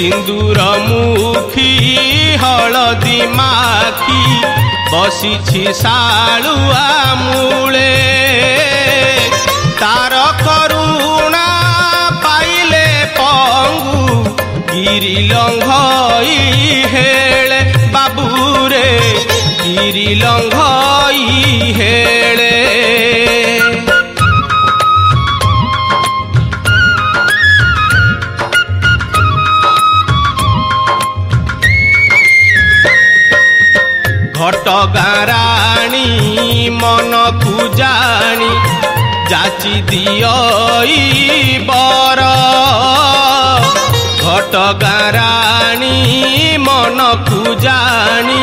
ସିନ୍ଦୁର ମୁଖି ହଳଦୀ ମାଖି ବସିଛି ଶାଳୁଆ ମୂଳେ ତାର କରୁଣା ପାଇଲେ ପଙ୍ଗୁ ଗିରି ଲଙ୍ଘଇ ହେଳେ ବାବୁରେ ଗିରି ଲଙ୍ଘଇ ହେଳେ କଟକାରାଣୀ ମନକୁ ଜାଣି ଯାଚି ଦିଅ ବର ଘଟକାରାଣୀ ମନକୁ ଜାଣି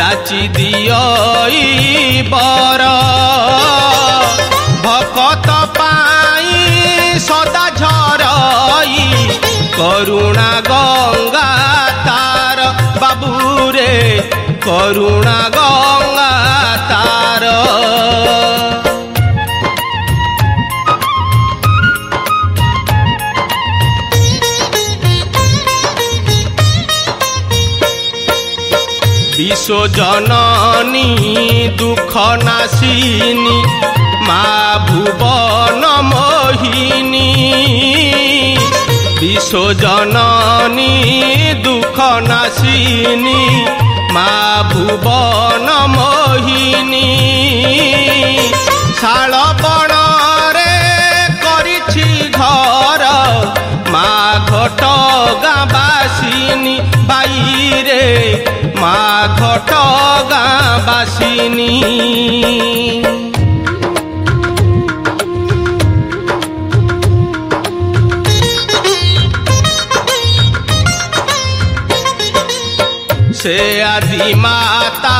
ଯାଚି ଦିଅ ବର ଭକତ ପାଇଁ ସଦା ଝରଇ କରୁଣା ଗଙ୍ଗା ତାର ବାବୁରେ করুণা গঙ্গা তার বিশ্বজননী দুঃখ নাসিনী মা ভুবন মোহিনী বিশ্বজননী দুঃখ নাসিনী ମା ଭୁବନ ମୋହିନୀ ଶାଳବଣରେ କରିଛି ଘର ମା ଘଟ ଗାଁ ବାସିନୀ ବାଇରେ ମା ଘଟ ଗାଁ ବାସିନୀ से आदि माता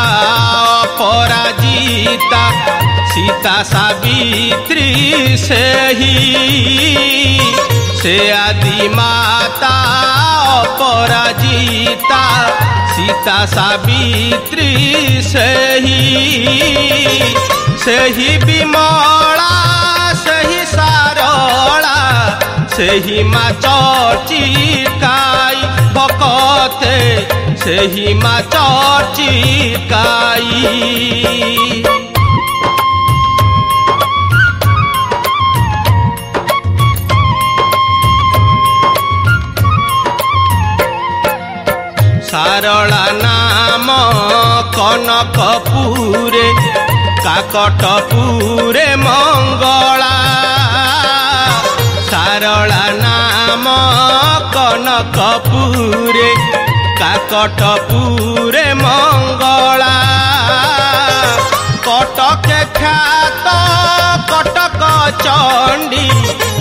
अपराजिता सीता सावित्री से ही से आदि माता अपराजिता सीता सावित्री से ही से ही विमोड़ा से ही सारोड़ा से ही माँ चौची का ମୋତେ ସେହି ମା ଚର୍ଚ୍ଚି କାଇ ସାରଳା ନାମ କନକପୁରେ କାକଟପୁରେ ମଙ୍ଗଳା ସାରଳା ନାମ କନକପୁରେ কাকটপুরে মঙ্গলা কটকে খ্যাত কটক চণ্ডী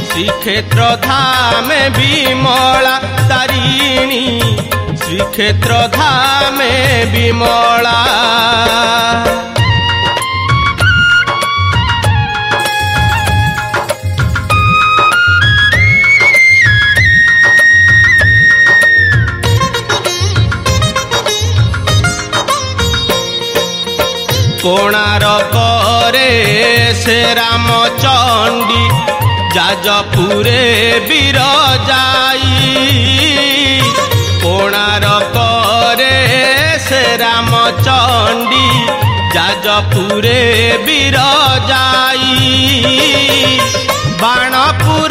শ্রীক্ষেত্র ধামে বিমলা তারিণী শ্রীক্ষেত্র ধামে বিমলা কোণারকরে সে রামচণ্ডী যাজপুরে বীর যাই কোণারকরে সে রামচণ্ডী যাজপুরে বীর যাই বাণপুর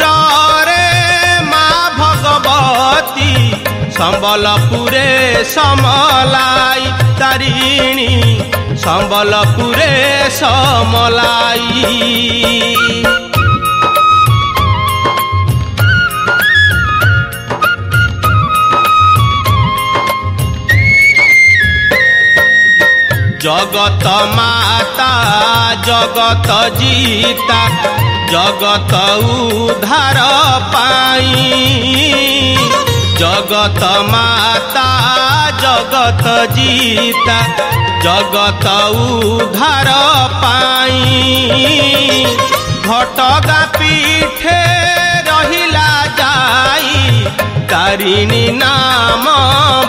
সম্বলপুরে সমলাই তারিণী সম্বলপুরে সমলাই জগত মাতা জগত জিতা জগত উদ্ধার পাই জগত মাতা জগত জিতা জগত উদ্ধার পাই ঘটগা পিঠে রহিলা যাই তারিণী নাম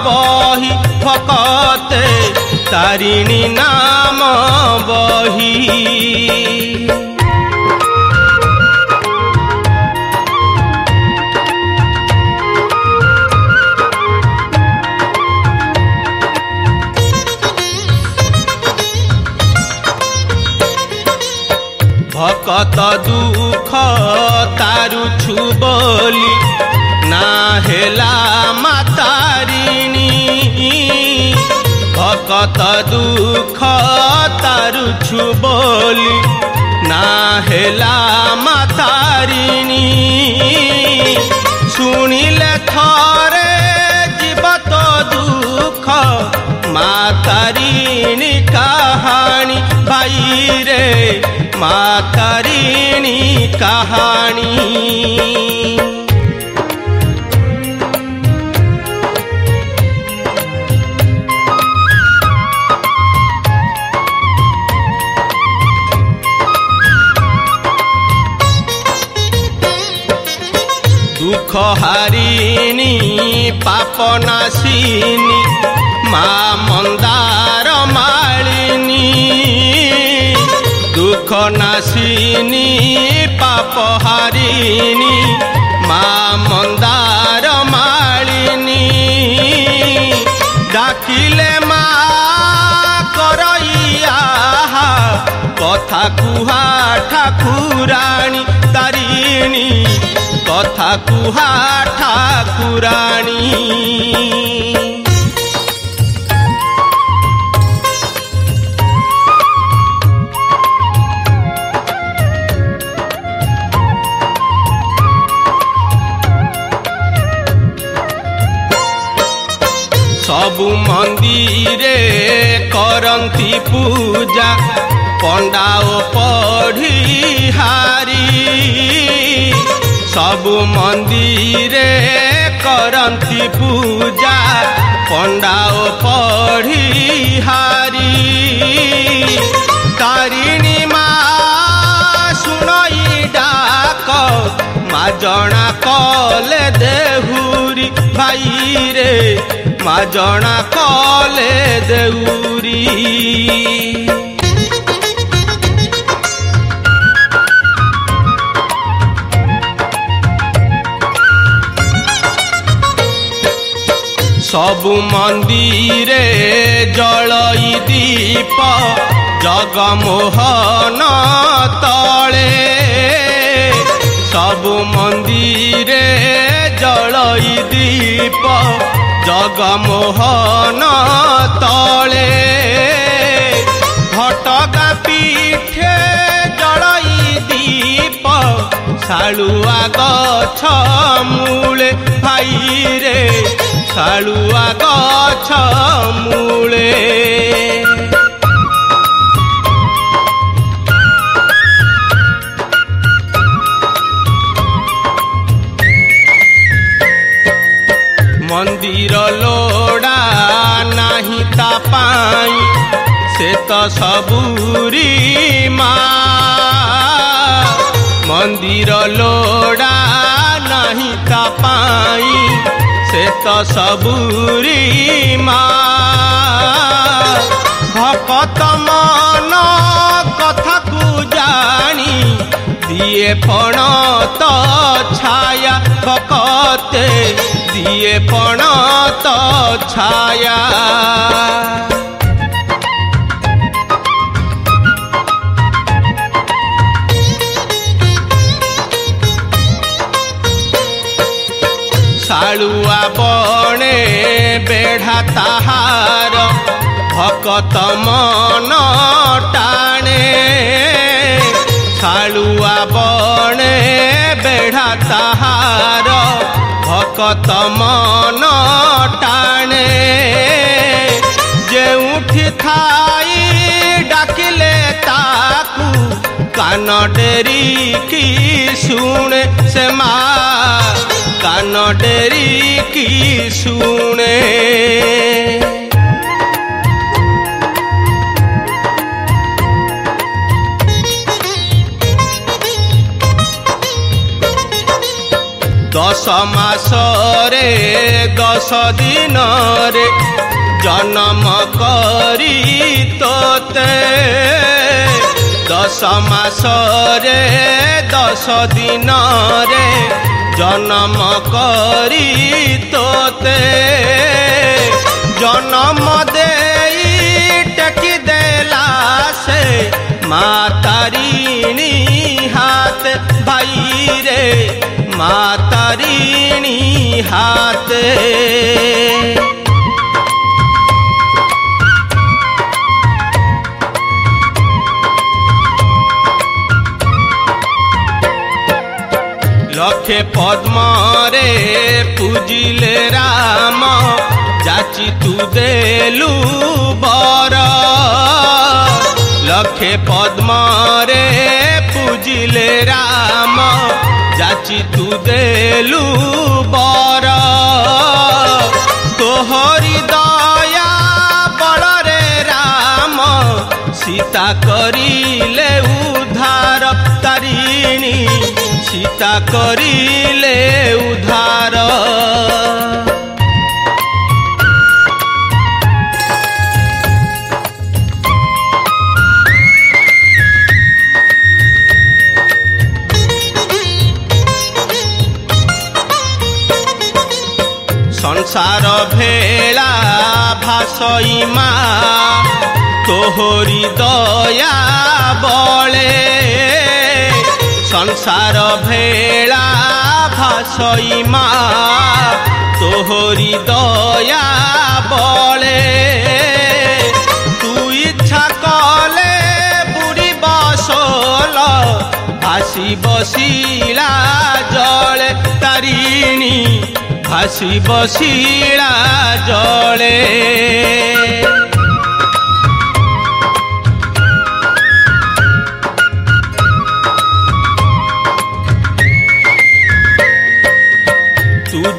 বহি ভকতে তারিণী নাম বহি কত দুঃখ তারুছু বলি না হেলা মাতারিণী কত দুঃখ তারুছু বলি না হেলা মাতারিণী শুনিলে থরে জীব তো দুঃখ মাতারিণী কা आई रे मातरिणी कहानी দুঃখ হারিণী পাপ নাশিনী মা মন্দার মা দুঃখ নাশিনি পাপ হারিনি মা মন্দার মালিনি ডাকিলে মা করইয়া কথা কুহা ঠাকুরাণী তারিণী কথা কুহা ঠাকুরাণী ସବୁ ମନ୍ଦିରେ କରନ୍ତି ପୂଜା ପଣ୍ଡା ଓ ପଢ଼ିହାରି ସବୁ ମନ୍ଦିରେ କରନ୍ତି ପୂଜା ପଣ୍ଡା ଓ ପଢ଼ିହାରି ତାରିଣୀ ମା ଶୁଣଇ ଡାକ ମା ଜଣା କଲେ ଦେହୁରି ଭାଇରେ ମା ଜଣା କଲେ ଦେଉରୀ সবু মন্দিরে জলই দীপ জগমোহন তলে সবু মন্দিরে জলই দীপ জগমোহন তলে ঘটকা পিঠে জড়াই দীপ শাড়ুয়া গছ মূলে ভাই রে শাড়ুয়া গছ মূলে ମନ୍ଦିର ଲୋଡ଼ା ନାହିଁ ତା ପାଇଁ ସେ ତ ସବୁରି ମା ମନ୍ଦିର ଲୋଡ଼ା ନାହିଁ ତା ପାଇଁ ସେ ତ ସବୁରି ମା ଭକତ ମନ କଥାକୁ ଜାଣି ଦିଏ ଫଣ ତ ଛାୟା ଭକତେ ସିଏ ପଣ ତ ଛାୟା ଶାଳୁଆ ବଣେ ବେଢ଼ା ତାହାର ଭକତ ମନ ଟାଣେ ଶାଳୁଆ ବଣେ ବେଢ଼ା ତାହାର কত মন টাণে যেউঠি থাই ডাকিলে তাকু কান ডেরি কি শুনে সে মা কান ডেরি কি শুনে দশ মাসরে দশ দিনরে জন্ম করি তোতে দশ মাসরে দশ দিনরে জন্ম করি তোতে জন্ম দেই টেকি দেলা সে মাতারিণী হাত ভাই রে মাতারিণী হাতে লক্ষে পদ্মরে পূজিলে রাম যাচি তু দেলু বর লক্ষে পদ্মরে পূজিলে রাম যাচি তু দেলু বর তোহরি দয়া বড়রে রাম সীতা করিলে উদ্ধার তারিণী সীতা করিল সই মা তোহরি দয়া বলে সংসার ভেলা ভাসই মা তোহরি দয়া বলে তুই ইচ্ছা কলে বুড়ি বসল আসি বসিলা ভাসি শিলা জলে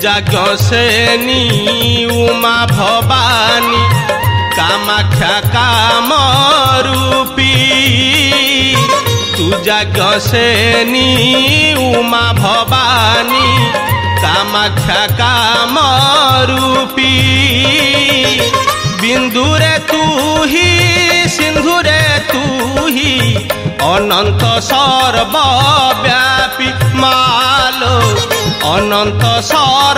যজ্ঞসেনী উমা ভবানী কামাখ্যা কামরূপী তু যজ্ঞসেনী উমা ভবানী कामाूपी बिन्दुरे तुही सिन्धुरे तुही मालो अनन्त सर्वव्यापी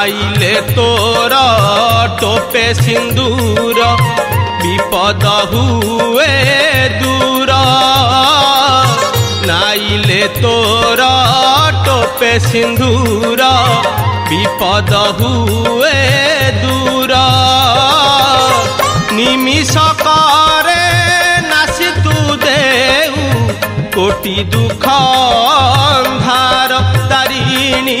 নাইলে তোর টোপে সিন্দুর বিপদ হুয়ে দূর নাইলে তোর টোপে সিন্দুর বিপদ হুয়ে দূর নিমিষ করে নাসি তু দেউ কোটি দুঃখ ভার তারিণী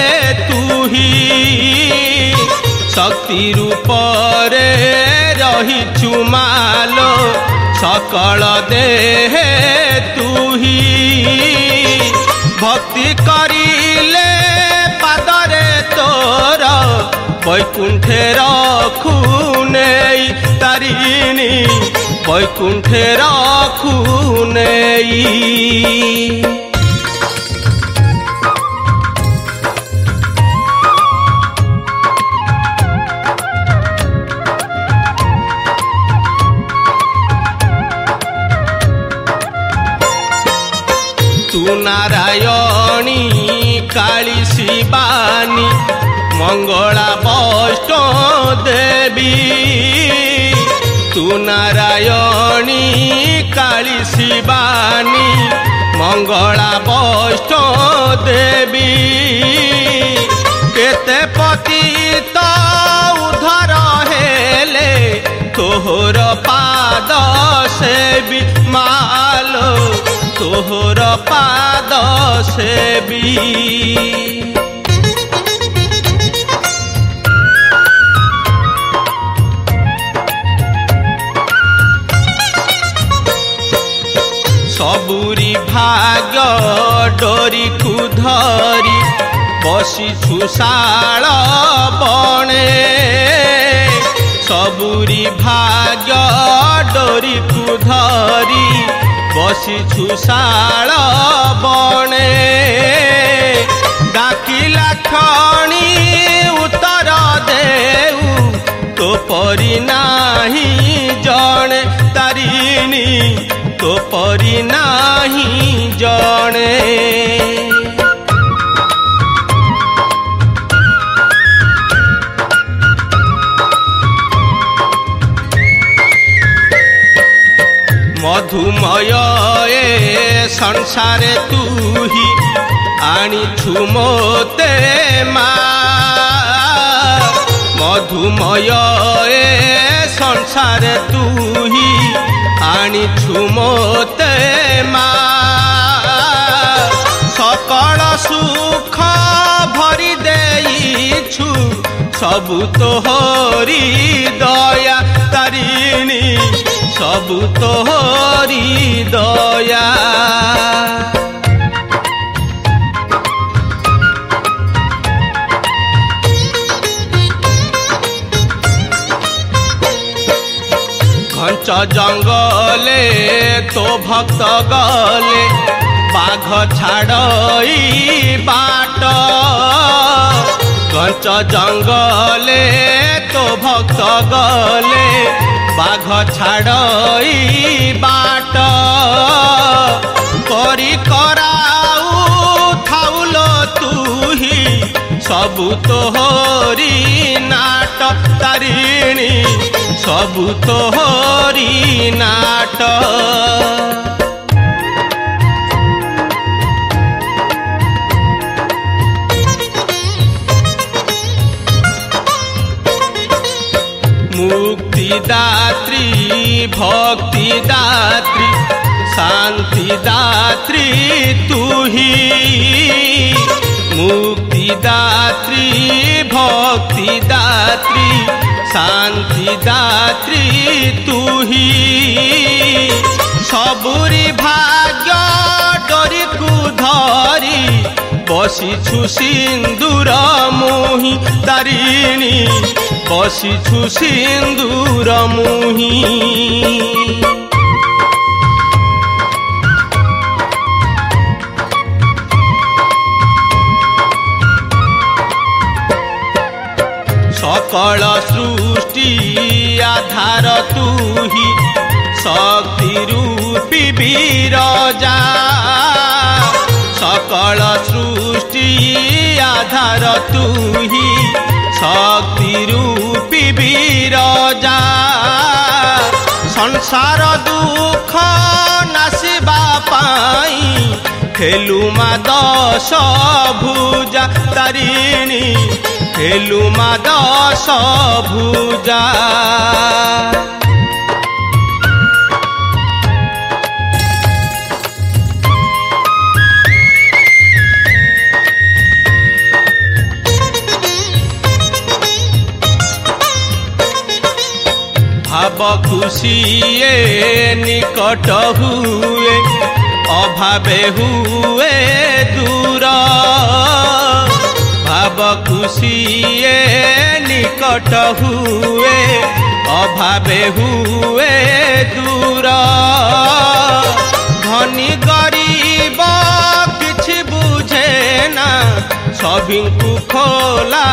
ଛାତି ରୂପରେ ରହିଛୁ ମାଲୋ ସକଳ ଦେହେ ତୁହି ଭକ୍ତି କରିଲେ ପାଦରେ ତୋର ବୈକୁଣ୍ଠେ ରଖୁନେଇ ତାରିଣୀ ବୈକୁଣ୍ଠେ ରଖୁନେଇ ବାନି ମଙ୍ଗଳା ବୈଷ୍ଣ ଦେବୀ ତୁ ନାରାୟଣୀ କାଳି ଶିବାନୀ ମଙ୍ଗଳା ବୈଷ୍ଣ ଦେବୀ କେତେ ପତିତ ଉଦ୍ଧାର ହେଲେ ତୋହର ପାଦ ସେବି ମାଲୋ তোহর পাদ সেবী বুড়ি ভাগ ডরিকু ধরি বসিছু শাল বণে সবুরি ভাগ ডরিকু ধরি বসিছু শাল বণে ডাকিলা খনি উত্তর দেউ তো পরি নাহি জণে তারিণী तो परी नाही जणे মধুময় এ সংসারে তুহি আনিছু মোতে মা মধুময় এ সংসারে তুহি ଆଣି ଛୁମୋତେ ମା ସକଳ ସୁଖ ଭରି ଦେଇଛୁ ସବୁ ତୋହରି ଦୟା ତାରିଣୀ ସବୁ ତୋହରି ଦୟା कंचा जंगले तो भक्त गले बाघ छाड़ई बाट कंचा जंगले तो भक्त गले बाघ छाड़ई बाट करी करा सबु हरी नाटक तारिणी सबु तोहरी नाट मुक्तिदात्री भक्तिदात्री शान्तिदात्री तु हि मुक्ति দাত্রী ভক্তি দাত্রী শান্তি দাত্রী তুহি সবুরি ভাগ্য ডরিকু ধরি বসিছু সিন্দুর মুহি তারিণী বসিছু সিন্দুর মুহি सकल सृष्टि आधार तू ही शक्ति रूपी विरजा सकल सृष्टि आधार तू ही শক্তি রূপী বিরজা সংসার দুঃখ নাসিবা পাই খেলু মা দশ ভুজা তারিণী ହେଲୁମା দশ ভুজা ভাব খুশি এ নিকট হুয়ে অভাবে হুয়ে দূর ভাব খুশিয়ে নিকট হুয়ে অভাবে হুয়ে দূর ধনী গরিব কিছু বুঝে না সবিঙ্কু খোলা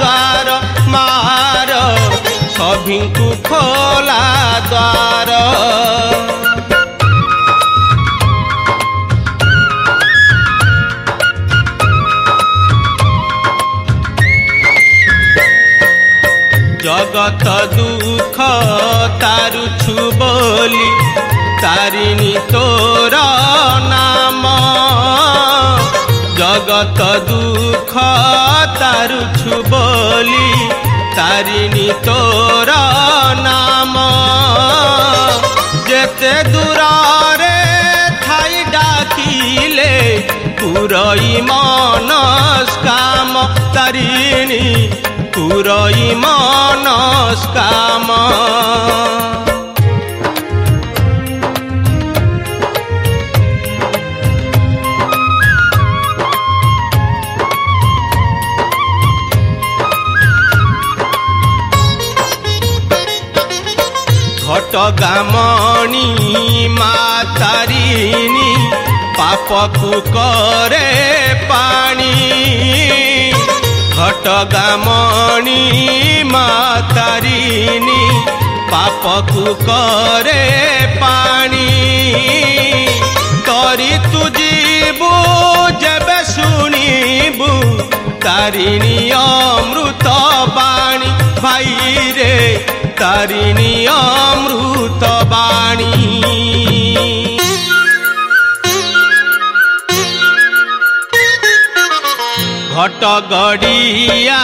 দ্বার মার সবিঙ্কু খোলা দ্বার কত দুঃখ তারুছু বলি তারিণী তোর নাম জগত দুঃখ তারুছু বলি তারিণী তোর নাম যেতে দূরা पुरै मनस काम तारिणी पुरै मनस काम घट गामणी मातारिणी ପାପକୁ କରେ ପାଣି ଘଟଗାମଣି ମାତାରିଣୀ ପାପକୁ କରେ ପାଣି ତରି ତୁ ଯିବୁ ଯେବେ ଶୁଣିବୁ ତାରିଣୀ ଅମୃତ ବାଣୀ ଭାଇରେ ତାରିଣୀ ଅମୃତ ବାଣୀ ঘট গড়িয়া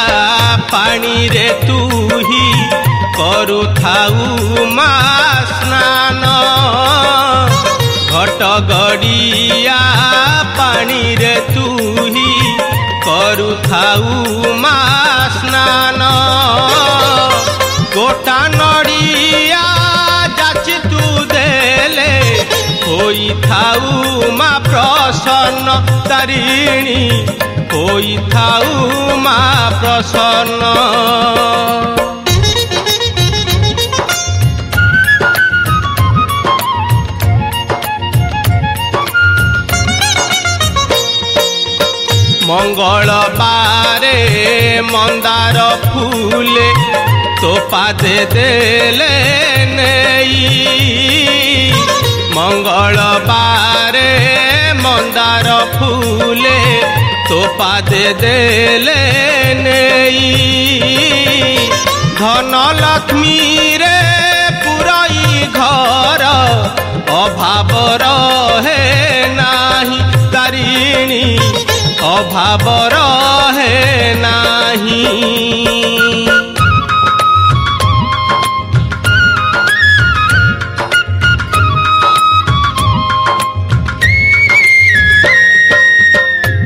পাণিরে তুহি করুথাউ মা স্নান ঘট গড়িয়া পাণিরে তুহি করুথাউ মা স্নান গোটা নড়িয়া যাচি তু দেলে হইথাউ মা প্রসন্ন তারিণী ହୋଇଥାଉ ମା ପ୍ରସନ୍ନ ମଙ୍ଗଳ ପାରେ ମନ୍ଦାର ଫୁଲେ ତୋ ପାଦେ ଦେଲେ ନେଇ ମଙ୍ଗଳ ପାରେ ମନ୍ଦାର ଫୁଲେ তো পাদে দেলেন ধন লক্ষ্মী রে পুরই ঘর অভাব রহে নাহি তারিণী অভাব রহে নাহি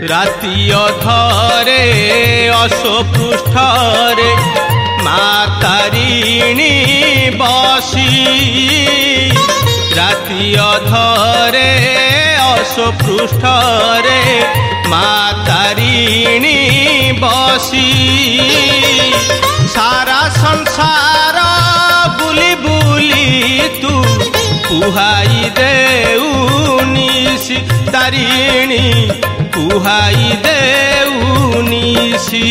ରାତି ଅଧରେ ଅଶୋପୃଷ୍ଠରେ ମାତାରିଣୀ ବସି ରାତି ଅଧରେ ଅଶୋପୃଷ୍ଠରେ ମାତାରିଣୀ ବସି ସାରା ସଂସାର ବୁଲି ବୁଲି ତୁ କୁହାଇ ସି ତାରିଣୀ କୁହାଇ ସି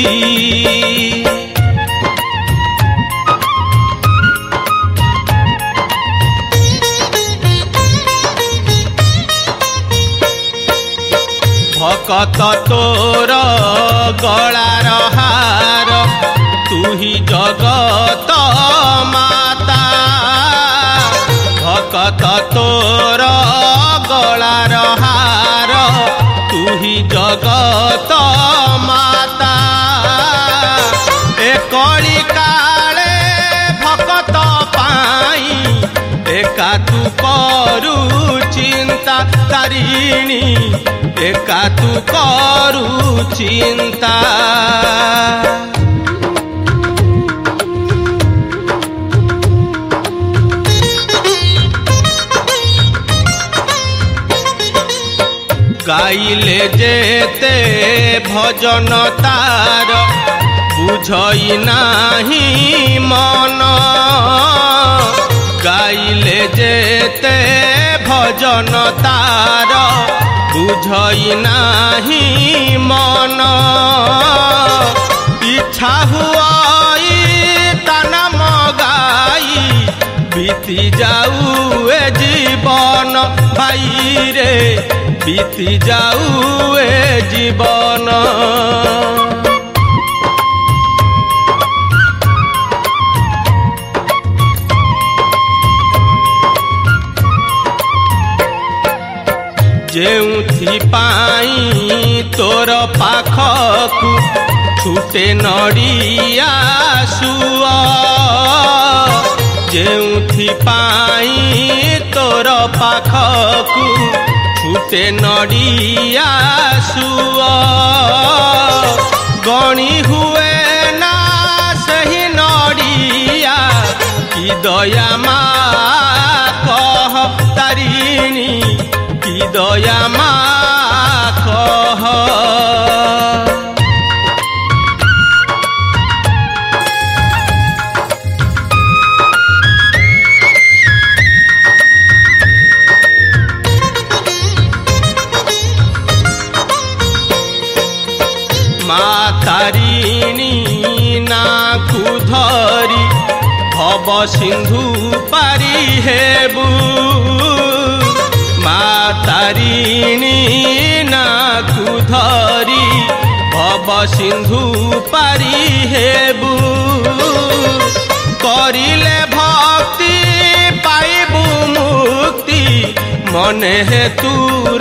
ଭକତ ତୋର ଗଳାର ହାର ତୁହି ଜଗତ ମା তোর গলার হার তুহি জগত মাতা এ কলি কালে ভকত পাই একা তু করু চিন্তা তারিণী একা তু করু চিন্তা গাইলে যেতে ভজন তার বুঝই নাহি মন গাইলে যেতে ভজন তার বুঝই নাহি মন ইচ্ছা হুয়াই তা নাম গাই বিতি যাউ এ জীবন ভাইরে বিতি যাউ এ জীবন ଯେଉଁଥିପାଇଁ ତୋର ପାଖକୁ ଛୁଟେ ନଡ଼ିଆ ଯେଉଁଥିପାଇଁ ତୋର ପାଖକୁ ଫୁଟେ ନଡ଼ିଆ ସୁଅ ଗଣି ହୁଏ ନା ସେହି ନଡ଼ିଆ କି ଦୟା ମା କହ ତାରିଣୀ କି ଦୟା ମା সিন্ধু পারি হেবু মা তারিণী নাকু ধরি ভব সিন্ধু পারি হেবু করিলে ভক্তি পাইবু মুক্তি মনে হে তু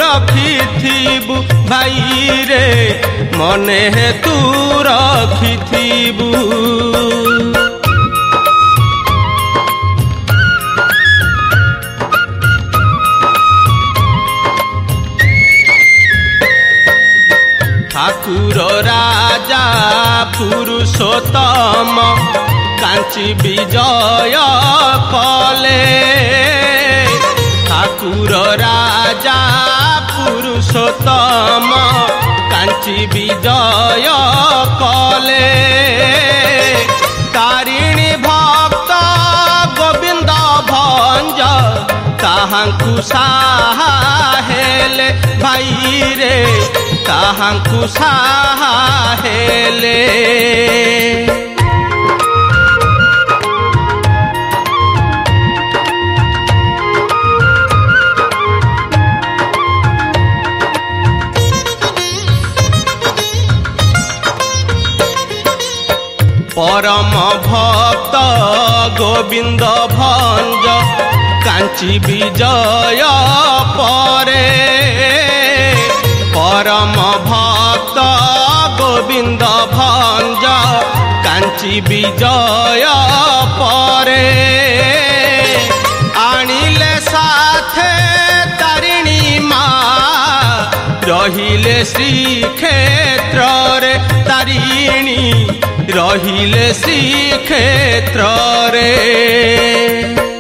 রখিথিবু ভাই রে মনে হে তু রখিথিবু ଠାକୁର ରାଜା ପୁରୁଷୋତ୍ତମ କାଞ୍ଚି ବିଜୟ କଲେ ଠାକୁର ରାଜା ପୁରୁଷୋତ୍ତମ କାଞ୍ଚି ବିଜୟ କଲେ ताहंकु साहेले भाई रे ताहंकु साहेले परम भक्त गोविंद भंज कांची विजय परे परम भक्त गोविंद भंज कांची विजय परे आणिले साथे तारिणी मा रहिले श्री क्षेत्र रे तारिणी रहिले श्री क्षेत्र रे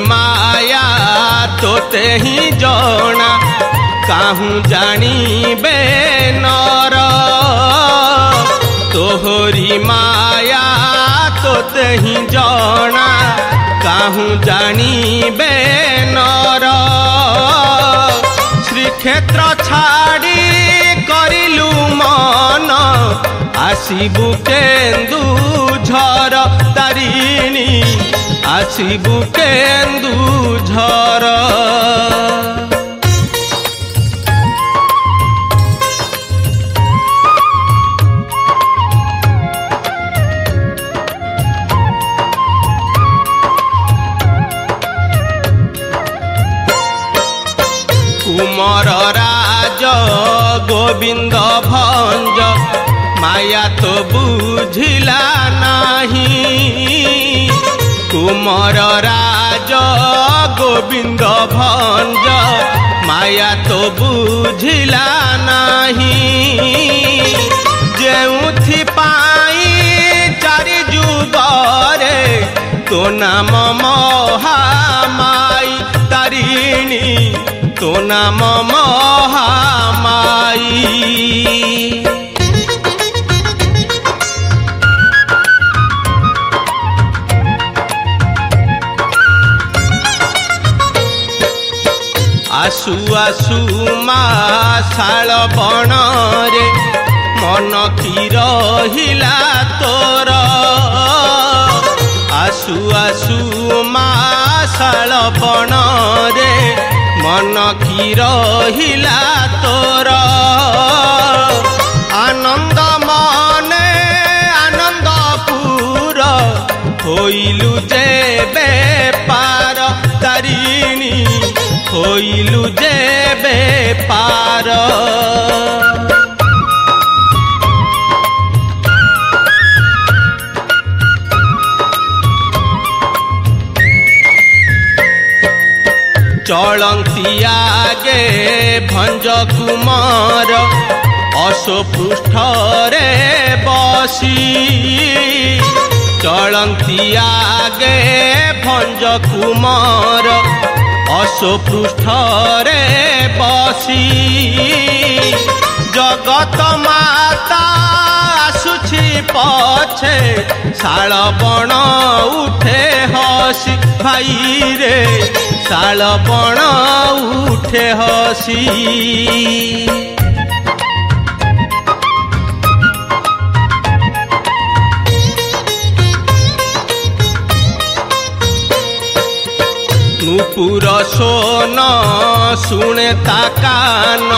माया तो ही जोना काहूँ जानी बे नर तोहरी माया तो ही जोना काहूँ जानी बे नर श्रीक्षेत्र छाड़ी আসিবু কেন্দু ঝর তারিণী আসিবু কেন্দু ঝর কুমর রাজ গোবিন্দ ভঞ্জ মায়া তো বুঝিলা নাহি কুমর রাজ গোবিন্দ ভঞ্জ মায়া তো বুঝিলা নাহি যেউথি পাই চারি যুগরে তো নাম মহামাই তারিণী তো নাম মহামাই ଆସୁ ଆସୁ ମା ଶାଳ ବଣରେ ମନ କି ରହିଲା ତୋର ଆସୁ ଆସୁ ମା ଶାଳ ବଣରେ ମନ କି ରହିଲା ତୋର ଆନନ୍ଦ ମନେ ଆନନ୍ଦ ପୁର ହୋଇଲୁ ଯେ ବେପାର ତାରିଣୀ হইলু যে বেপার চলন্তিয়াগে ভঞ্জ কুমার অশোপৃষ্ঠরে বসি চলন্তিয়াগে ভঞ্জ কুমার ଅସୁପୃଷ୍ଠରେ ବସି ଜଗତ ମାତା ଆସୁଛି ପଛେ ଶାଳବଣ ଉଠେ ହସି ଭାଇରେ ଶାଳବଣ ଉଠେ ହସି নূপুর সোন শুনে তাকান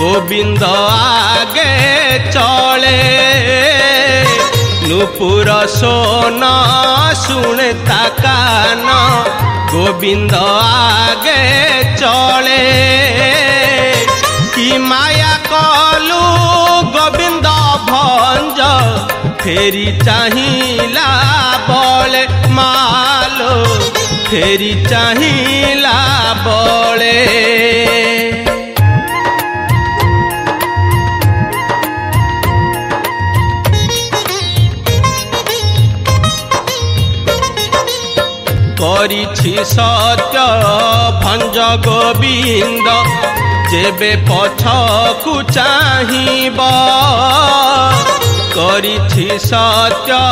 গোবিন্দ আগে চলে নূপুর সোন শুনে তাকান গোবিন্দ আগে চলে কি মায়া फेरी चाहिला बोले मालो फेरी चाहिला बोले করিছি সত্য ভঞ্জ গোবিন্দ যেবে পছকু চাহিব थी सत्या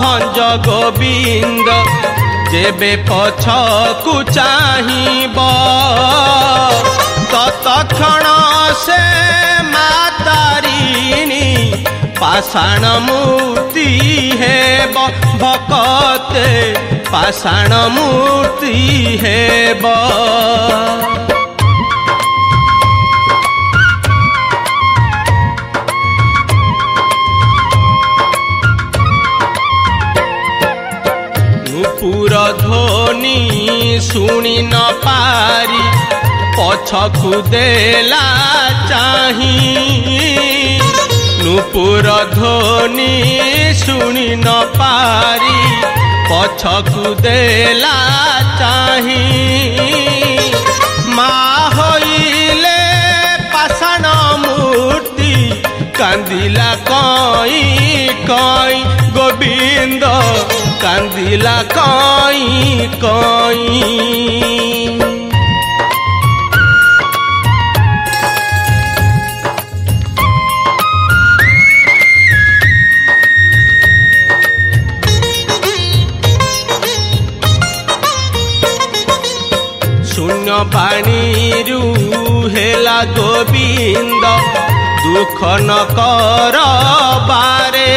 भंज गोविंद जेबे पछ कु चाह तत्ण से मातारिणी पाषाण मूर्ति हेब भकते पाषाण मूर्ति हेब ଶୁଣି ନ ପାରି ପଛକୁ ଦେଲା ଚାହିଁ ନୂପୁର ଧ୍ୱନି ଶୁଣି ନ ପାରି ପଛକୁ ଦେଲା ଚାହିଁ ମା ହୋଇଲେ ପାଷାଣ ମୁଁ কান্দিলা কই কই গোবিন্দ কান্দিলা কই কই শূন্য পাণিরু হেলা গোবিন্দ দুঃখ নকর বারে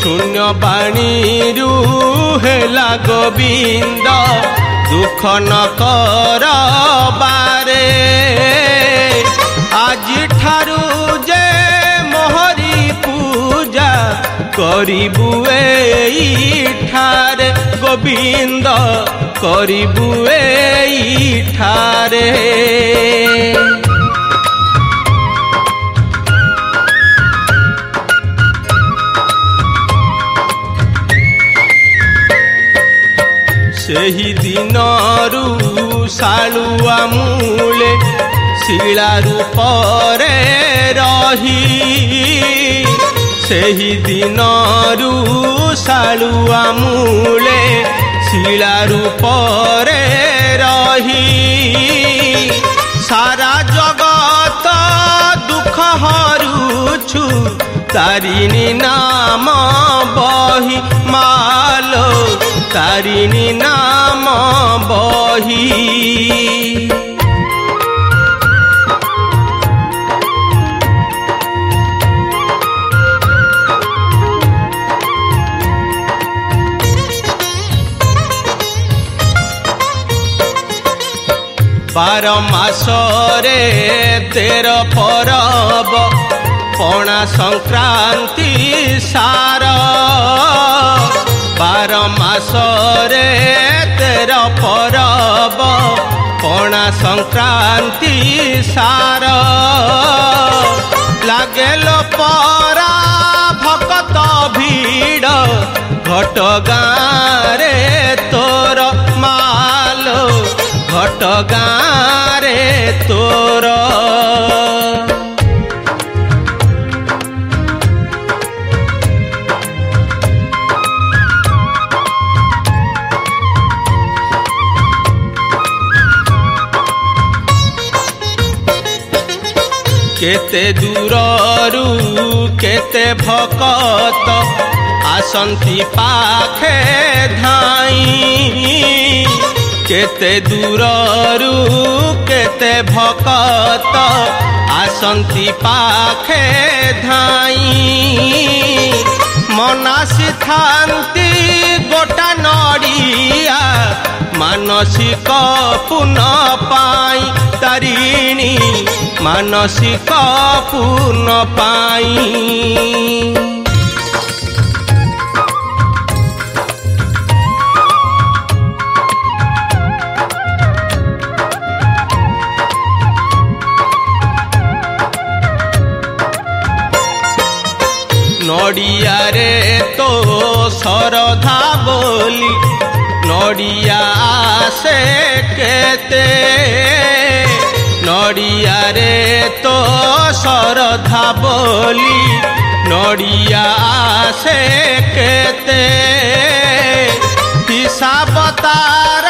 শূন্য বাণীরু হেলা গোবিন্দ দুঃখ নকর বারে আজি ঠারু যে মহরি পূজা করিবু এইঠারে গোবিন্দ করিবু এইঠারে ସେହି ଦିନରୁ ଶାଳୁଆ ମୂଳେ ଶିଳା ରୂପରେ ରହି ସେହି ଦିନରୁ ଶାଳୁଆ ମୂଳେ ଶିଳା ରୂପରେ ରହି ସାରା ଜଗତ ଦୁଃଖ ହରୁଛୁ তারিণী নাম বহি মালো তারিণী নাম বহি বার মাসরে তের পরব ପଣା ସଂକ୍ରାନ୍ତି ସାର ବାର ମାସରେ ତେର ପରବ ପଣା ସଂକ୍ରାନ୍ତି ସାର ଲାଗେଲ ପରା ଭକତ ଭିଡ଼ ଘଟ ଗାଁରେ ତୋର ମାଲ ଘଟ ଗାଁରେ ତୋର କେତେ ଦୂରରୁ କେତେ ଭକତ ଆସନ୍ତି ପାଖେ ଧାଇ କେତେ ଦୂରରୁ କେତେ ଭକତ ଆସନ୍ତି ପାଖେ ଧାଇ ମନାସିଥାନ୍ତି ଗୋଟା ନଡ଼ିଆ ମାନସିକ ପୁନ ପାଇଁ ତାରି ମାନସିକ ପୂର୍ଣ୍ଣ ପାଇଁ ନଡ଼ିଆରେ ତୋ ଶରଧା ବୋଲି ନଡ଼ିଆ ସେ କେତେ নড়িয়ারে তো শরধা বলি নড়িয়া আসে কেতে হিসাব তার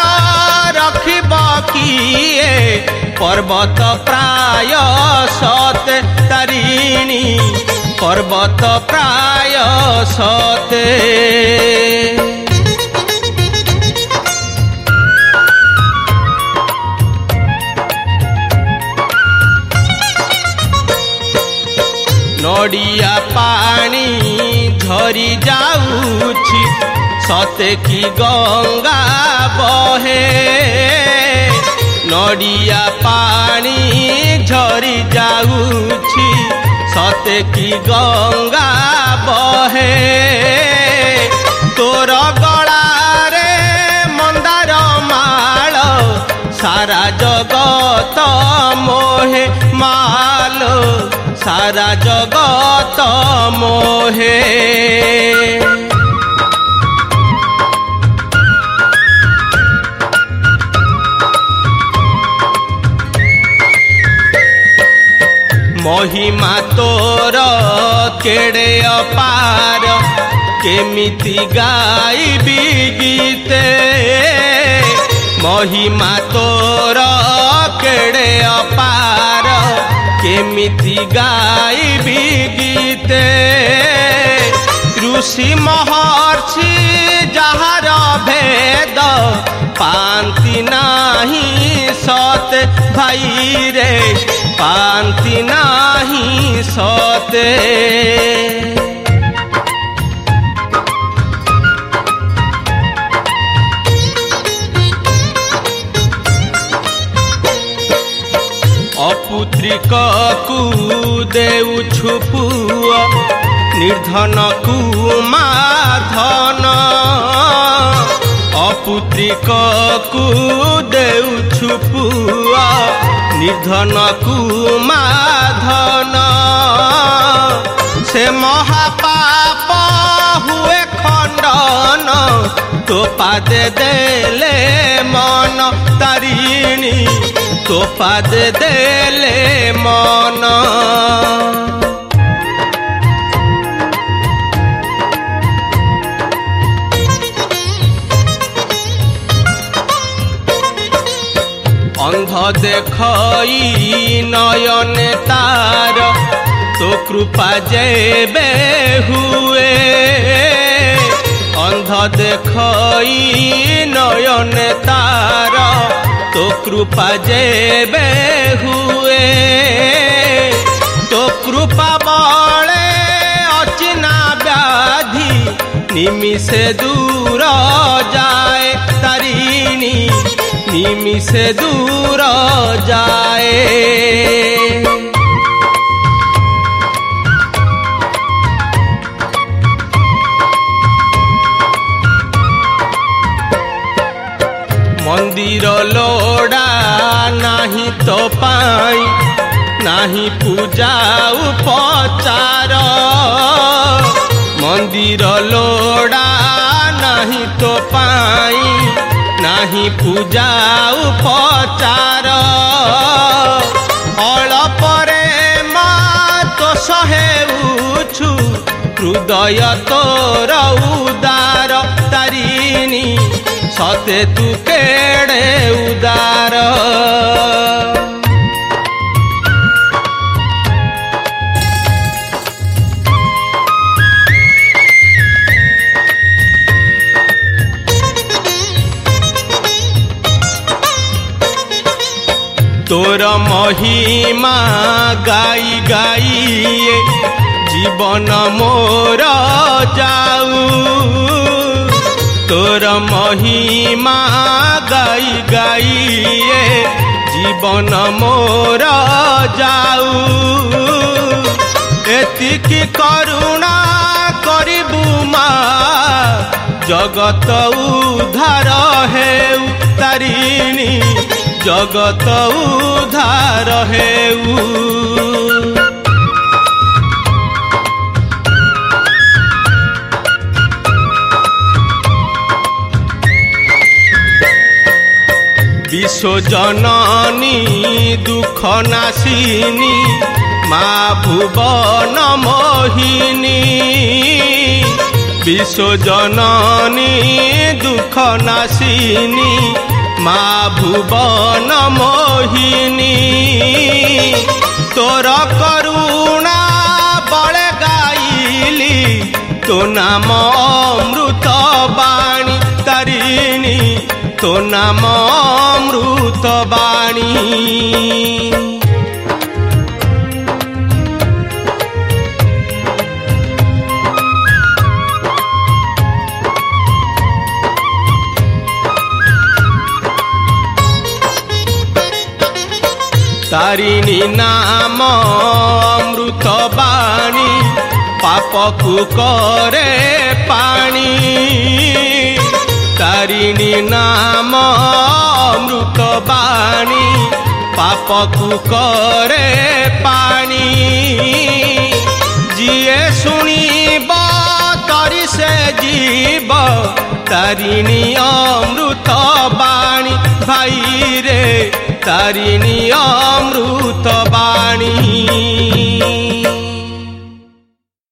রখিব কিয়ে পর্বত প্রায় সতে তারিণী পর্বত প্রায় সতে ଗଡ଼ିଆ ପାଣି ଝରି ଯାଉଛି ସତେ କି ଗଙ୍ଗା ବହେ ନଡ଼ିଆ ପାଣି ଝରି ଯାଉଛି ସତେ କି ଗଙ୍ଗା ବହେ ତୋର ଗଳାରେ ମନ୍ଦାର ମାଳ ସାରା ଜଗତ ମୋହେ ମାଲ সারা জগত মোহে মহিমা তোর কেড়ে অপার কেমিতি গাইবি গীতে মহিমা তোর কেড়ে অপার কেমিতি গাইবি গীতে ঋষি মহর্ষি যাহার ভেদ পান্তি নাহি সত ভাই রে পান্তি নাহি সতে କକୁ ଦେଉଛୁ ପୁଅ ନିର୍ଦ୍ଧନକୁ ମାଧନ ଅପୁତ୍ରିକକୁ ଦେଉଛୁ ପୁଅ ନିର୍ଦ୍ଧନକୁ ମାଧନ ସେ ମହାପା ତୋପାଦ ଦେଲେ ମନ ତାରିଣୀ ତୋପାଦ ଦେଲେ ମନ অন্ধ দেখই নয়নে তার তো কৃপা যেবে হুয়ে গন্ধ দেখ নয়নে তার তো কৃপা যেবে হুয়ে তো কৃপা বলে অচিনা ব্যাধি নিমিষে দূর যায় তারিণী নিমিষে দূর যায় ମନ୍ଦିର ଲୋଡ଼ା ନାହିଁ ତ ପାଇଁ ନାହିଁ ପୂଜା ଉପଚାର ମନ୍ଦିର ଲୋଡ଼ା ନାହିଁ ତ ପାଇଁ ନାହିଁ ପୂଜା ଉପଚାର ଅଳପରେ ମା ତୋ ସହେଉଛୁ ହୃଦୟ ତୋର ଉଦାର ତାରି से तू केड़े उदार तोर महिमा गाई गाई जीवन मोर जाऊ তোর মহিমা গাই গাইয়ে জীবন মোর যাও এতিকি করুণা করিবু মা জগত উদ্ধার হেউ তারিণী জগত উদ্ধার হেউ বিশ্বজননী দুঃখ নাশিনী মা ভুবন মোহিনী বিশ্বজননী দুঃখ নাশিনী মা ভুবন মোহিনী তোর করুণা বলে গাইলি তো নাম অমৃত বাণী তারিণী ତୋ ନାମ ଅମୃତବାଣୀ তারিণী নাম অমৃত বাণী পাপকু করে পাণী তারিণী নাম অমৃত বাণী পাপকু করে পানি যিয়ে শুনিব তরি সে জীব তারিণী অমৃত বাণী ভাই রে তারিণী অমৃত বাণী